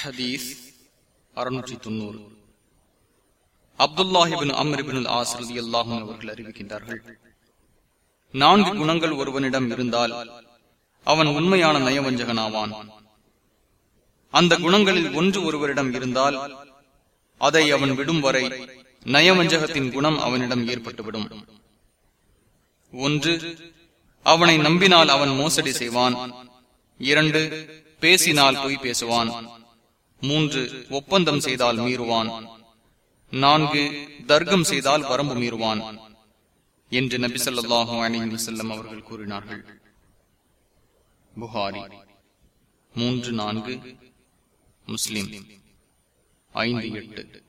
ஹதீஸ் அறுநூற்றி தொண்ணூறு. அப்துல்லாஹிபின் அம்ரிபின் ஆசிரதி அல்லாஹும் அவர்கள் அறிவிக்கின்றார்கள் நான்கு குணங்கள் ஒருவனிடம் இருந்தால் அவன் உண்மையான நயவஞ்சகனாவான். அந்த குணங்களில் ஒன்று ஒருவரிடம் இருந்தால் அதை அவன் விடும் வரை நயவஞ்சகத்தின் குணம் அவனிடம் ஏற்பட்டுவிடும். ஒன்று அவனை நம்பினால் அவன் மோசடி செய்வான். இரண்டு பேசினால் பொய் பேசுவான். மூன்று ஒப்பந்தம் செய்தால் மீறுவான். நான்கு தர்க்கம் செய்தால் வரம்பு மீறுவான். என்று நபி சொல்லாஹு அலி செல்லம் அவர்கள் கூறினார்கள். புகாரி. மூன்று நான்கு. முஸ்லிம். ஐந்து எட்டு.